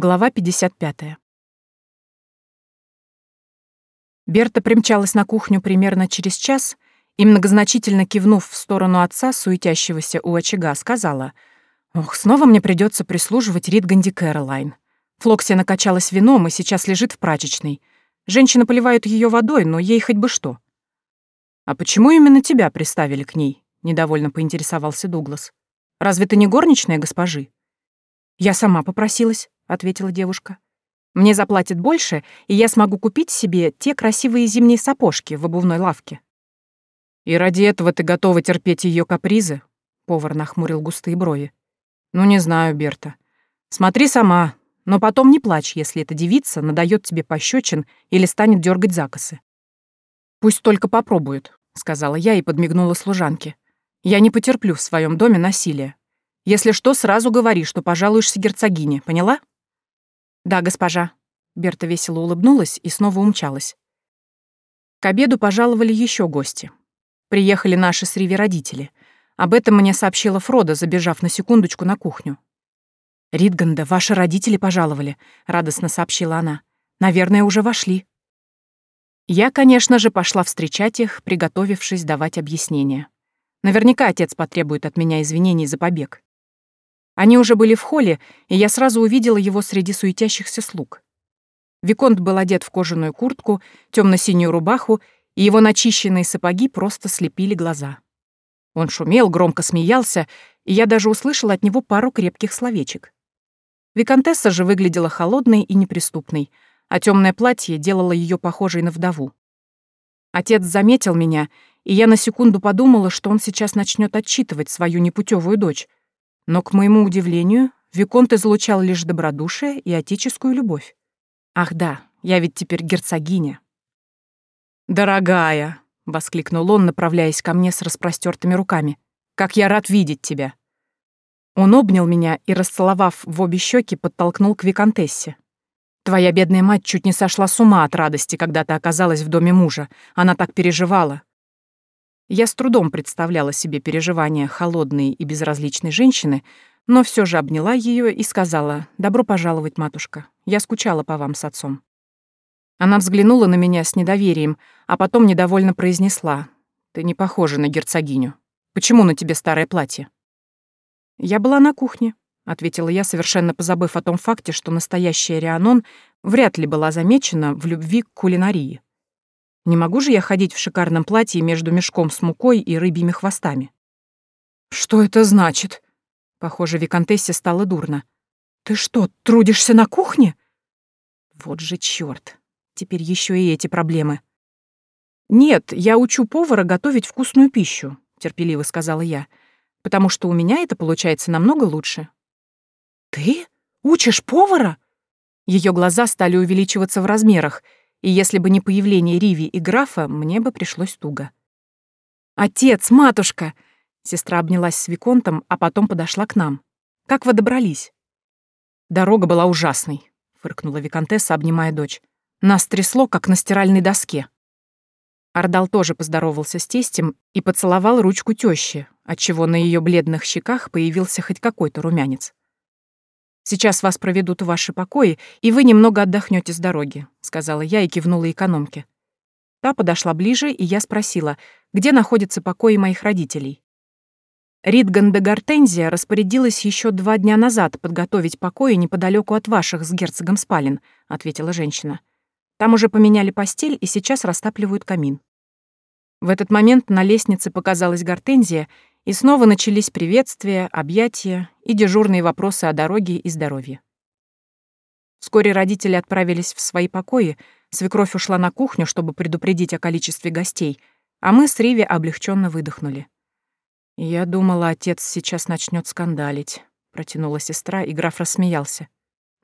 Глава 55. Берта примчалась на кухню примерно через час и, многозначительно кивнув в сторону отца, суетящегося у очага, сказала, «Ох, снова мне придется прислуживать Ридганди Кэролайн. Флоксия накачалась вином и сейчас лежит в прачечной. Женщины поливают ее водой, но ей хоть бы что». «А почему именно тебя приставили к ней?» — недовольно поинтересовался Дуглас. «Разве ты не горничная госпожи?» «Я сама попросилась», — ответила девушка. «Мне заплатят больше, и я смогу купить себе те красивые зимние сапожки в обувной лавке». «И ради этого ты готова терпеть ее капризы?» — повар нахмурил густые брови. «Ну, не знаю, Берта. Смотри сама, но потом не плачь, если эта девица надает тебе пощечин или станет дергать закосы». «Пусть только попробует», — сказала я и подмигнула служанке. «Я не потерплю в своем доме насилия. Если что, сразу говори, что пожалуешься герцогине, поняла?» «Да, госпожа». Берта весело улыбнулась и снова умчалась. К обеду пожаловали еще гости. Приехали наши с Риви родители. Об этом мне сообщила Фрода, забежав на секундочку на кухню. «Ридганда, ваши родители пожаловали», — радостно сообщила она. «Наверное, уже вошли». Я, конечно же, пошла встречать их, приготовившись давать объяснения. Наверняка отец потребует от меня извинений за побег. Они уже были в холле, и я сразу увидела его среди суетящихся слуг. Виконт был одет в кожаную куртку, темно-синюю рубаху, и его начищенные сапоги просто слепили глаза. Он шумел, громко смеялся, и я даже услышала от него пару крепких словечек. Виконтесса же выглядела холодной и неприступной, а темное платье делало ее похожей на вдову. Отец заметил меня, и я на секунду подумала, что он сейчас начнет отчитывать свою непутевую дочь, но, к моему удивлению, Виконт излучал лишь добродушие и отеческую любовь. Ах да, я ведь теперь герцогиня. «Дорогая!» — воскликнул он, направляясь ко мне с распростертыми руками. «Как я рад видеть тебя!» Он обнял меня и, расцеловав в обе щеки, подтолкнул к Викантессе. «Твоя бедная мать чуть не сошла с ума от радости, когда ты оказалась в доме мужа. Она так переживала. Я с трудом представляла себе переживания холодной и безразличной женщины, но все же обняла ее и сказала «Добро пожаловать, матушка. Я скучала по вам с отцом». Она взглянула на меня с недоверием, а потом недовольно произнесла «Ты не похожа на герцогиню. Почему на тебе старое платье?» «Я была на кухне», — ответила я, совершенно позабыв о том факте, что настоящая Рианон вряд ли была замечена в любви к кулинарии. Не могу же я ходить в шикарном платье между мешком с мукой и рыбьими хвостами. Что это значит? Похоже, Викантессе стало дурно. Ты что, трудишься на кухне? Вот же чёрт. Теперь еще и эти проблемы. Нет, я учу повара готовить вкусную пищу, терпеливо сказала я, потому что у меня это получается намного лучше. Ты учишь повара? Ее глаза стали увеличиваться в размерах — и если бы не появление Риви и графа, мне бы пришлось туго. «Отец, матушка!» Сестра обнялась с Виконтом, а потом подошла к нам. «Как вы добрались?» «Дорога была ужасной», — фыркнула Виконтесса, обнимая дочь. «Нас трясло, как на стиральной доске». Ардал тоже поздоровался с тестем и поцеловал ручку тещи, отчего на ее бледных щеках появился хоть какой-то румянец. Сейчас вас проведут в ваши покои, и вы немного отдохнете с дороги», — сказала я и кивнула экономке. Та подошла ближе, и я спросила, где находятся покои моих родителей. Ридган де Гортензия распорядилась еще два дня назад подготовить покои неподалеку от ваших с герцогом спален, ответила женщина. Там уже поменяли постель и сейчас растапливают камин. В этот момент на лестнице показалась Гортензия и снова начались приветствия, объятия и дежурные вопросы о дороге и здоровье. Вскоре родители отправились в свои покои, свекровь ушла на кухню, чтобы предупредить о количестве гостей, а мы с Риви облегченно выдохнули. «Я думала, отец сейчас начнет скандалить», — протянула сестра, и граф рассмеялся.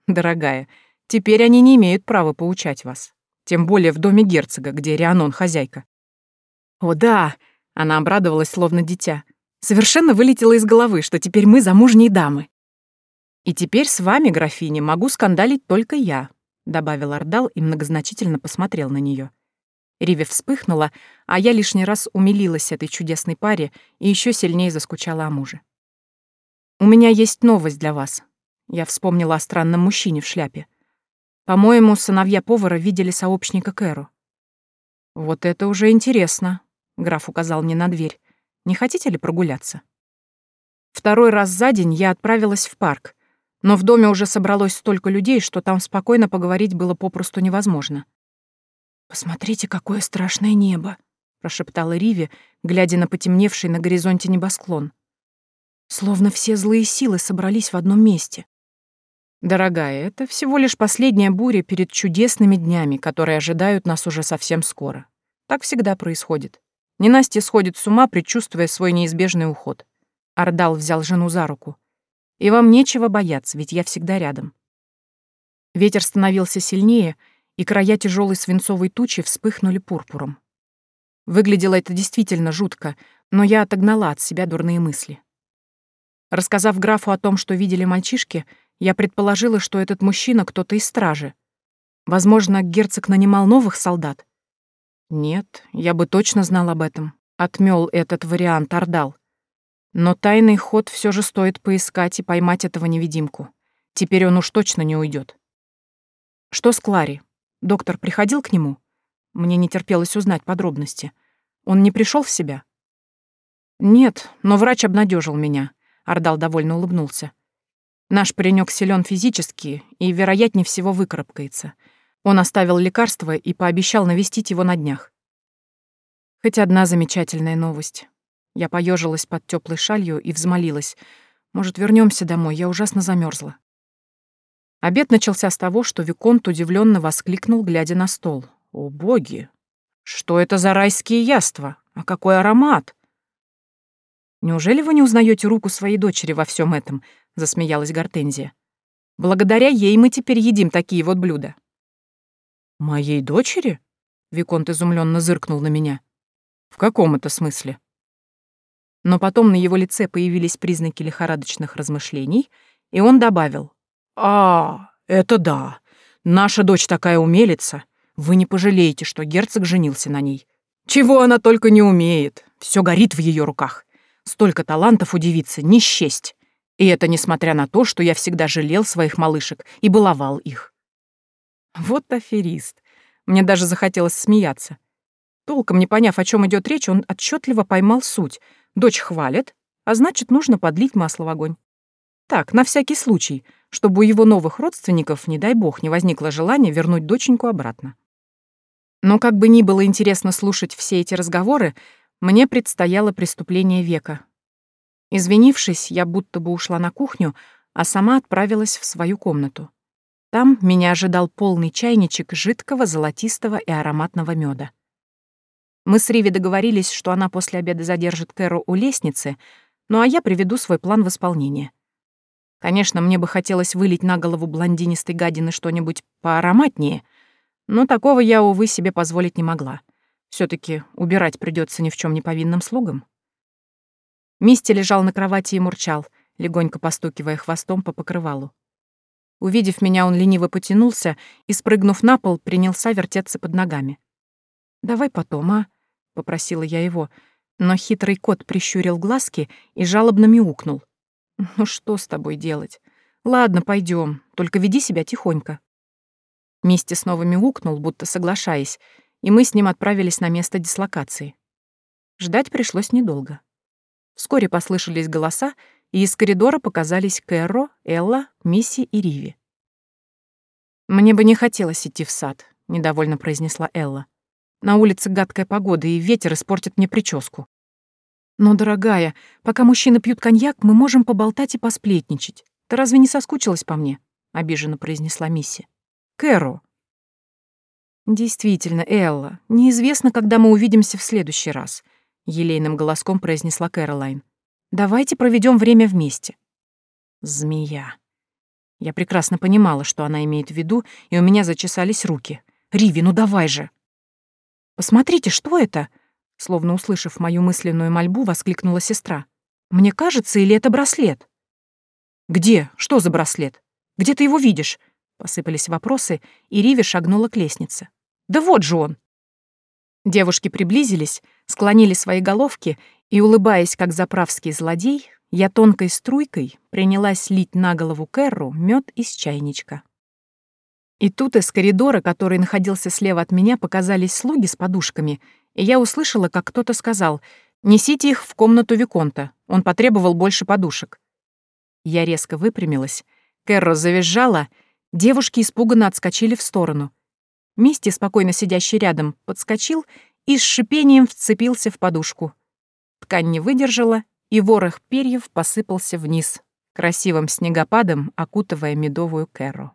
«Дорогая, теперь они не имеют права поучать вас. Тем более в доме герцога, где Рианон хозяйка». «О, да!» — она обрадовалась, словно дитя. Совершенно вылетело из головы, что теперь мы замужние дамы. «И теперь с вами, графиня, могу скандалить только я», — добавил Ордал и многозначительно посмотрел на нее. Риви вспыхнула, а я лишний раз умилилась этой чудесной паре и еще сильнее заскучала о муже. «У меня есть новость для вас», — Я вспомнила о странном мужчине в шляпе. По-моему, сыновья повара видели сообщника Кэру. «Вот это уже интересно», — граф указал мне на дверь. «Не хотите ли прогуляться?» Второй раз за день я отправилась в парк, но в доме уже собралось столько людей, что там спокойно поговорить было попросту невозможно. «Посмотрите, какое страшное небо!» — прошептала Риви, глядя на потемневший на горизонте небосклон. «Словно все злые силы собрались в одном месте». «Дорогая, это всего лишь последняя буря перед чудесными днями, которые ожидают нас уже совсем скоро. Так всегда происходит. Ненастье сходит с ума, предчувствуя свой неизбежный уход. Ардал взял жену за руку. «И вам нечего бояться, ведь я всегда рядом». Ветер становился сильнее, и края тяжелой свинцовой тучи вспыхнули пурпуром. Выглядело это действительно жутко, но я отогнала от себя дурные мысли. Рассказав графу о том, что видели мальчишки, я предположила, что этот мужчина кто-то из стражи. Возможно, герцог нанимал новых солдат. Нет, я бы точно знал об этом. Отмёл этот вариант Ардал. Но тайный ход все же стоит поискать и поймать этого невидимку. Теперь он уж точно не уйдет. Что с Клари? Доктор приходил к нему? Мне не терпелось узнать подробности. Он не пришел в себя? Нет, но врач обнадежил меня. Ардал довольно улыбнулся. Наш паренек силен физически и, вероятнее всего, выкарабкается. Он оставил лекарство и пообещал навестить его на днях. Хоть одна замечательная новость. Я поежилась под теплой шалью и взмолилась. Может, вернемся домой, я ужасно замерзла. Обед начался с того, что Виконт удивленно воскликнул, глядя на стол. «О, боги! Что это за райские яства? А какой аромат!» «Неужели вы не узнаете руку своей дочери во всем этом?» — засмеялась Гортензия. «Благодаря ей мы теперь едим такие вот блюда». «Моей дочери?» — Виконт изумленно зыркнул на меня. «В каком это смысле?» но потом на его лице появились признаки лихорадочных размышлений, и он добавил. «А, это да. Наша дочь такая умелица. Вы не пожалеете, что герцог женился на ней. Чего она только не умеет. Все горит в ее руках. Столько талантов у девицы, не счесть. И это несмотря на то, что я всегда жалел своих малышек и баловал их». Вот аферист. Мне даже захотелось смеяться. Толком не поняв, о чем идет речь, он отчетливо поймал суть — Дочь хвалит, а значит, нужно подлить масло в огонь. Так, на всякий случай, чтобы у его новых родственников, не дай бог, не возникло желания вернуть доченьку обратно. Но как бы ни было интересно слушать все эти разговоры, мне предстояло преступление века. Извинившись, я будто бы ушла на кухню, а сама отправилась в свою комнату. Там меня ожидал полный чайничек жидкого, золотистого и ароматного меда. Мы с Риви договорились, что она после обеда задержит Кэру у лестницы, ну а я приведу свой план в исполнение. Конечно, мне бы хотелось вылить на голову блондинистой гадины что-нибудь поароматнее, но такого я, увы, себе позволить не могла. все таки убирать придется ни в чем не повинным слугам. Мисти лежал на кровати и мурчал, легонько постукивая хвостом по покрывалу. Увидев меня, он лениво потянулся и, спрыгнув на пол, принялся вертеться под ногами. «Давай потом, а?» — попросила я его, но хитрый кот прищурил глазки и жалобно мяукнул. «Ну что с тобой делать? Ладно, пойдем, только веди себя тихонько». Мисти снова мяукнул, будто соглашаясь, и мы с ним отправились на место дислокации. Ждать пришлось недолго. Вскоре послышались голоса, и из коридора показались Кэрро, Элла, Мисси и Риви. «Мне бы не хотелось идти в сад», — недовольно произнесла Элла. На улице гадкая погода, и ветер испортит мне прическу. Но, дорогая, пока мужчины пьют коньяк, мы можем поболтать и посплетничать. Ты разве не соскучилась по мне? Обиженно произнесла Мисси. Кэро. Действительно, Элла, неизвестно, когда мы увидимся в следующий раз, елейным голоском произнесла Кэролайн. Давайте проведем время вместе. Змея. Я прекрасно понимала, что она имеет в виду, и у меня зачесались руки. Риви, ну давай же. «Посмотрите, что это?» Словно услышав мою мысленную мольбу, воскликнула сестра. «Мне кажется, или это браслет?» «Где? Что за браслет? Где ты его видишь?» Посыпались вопросы, и Риви шагнула к лестнице. «Да вот же он!» Девушки приблизились, склонили свои головки, И, улыбаясь, как заправский злодей, я тонкой струйкой принялась лить на голову Кэрру мед из чайничка. И тут из коридора, который находился слева от меня, показались слуги с подушками, и я услышала, как кто-то сказал «Несите их в комнату Виконта, он потребовал больше подушек». Я резко выпрямилась, Кэрро завизжала, девушки испуганно отскочили в сторону. Мисти, спокойно сидящий рядом, подскочил и с шипением вцепился в подушку. Ткань не выдержала, и ворох перьев посыпался вниз, красивым снегопадом окутывая медовую Кэрро.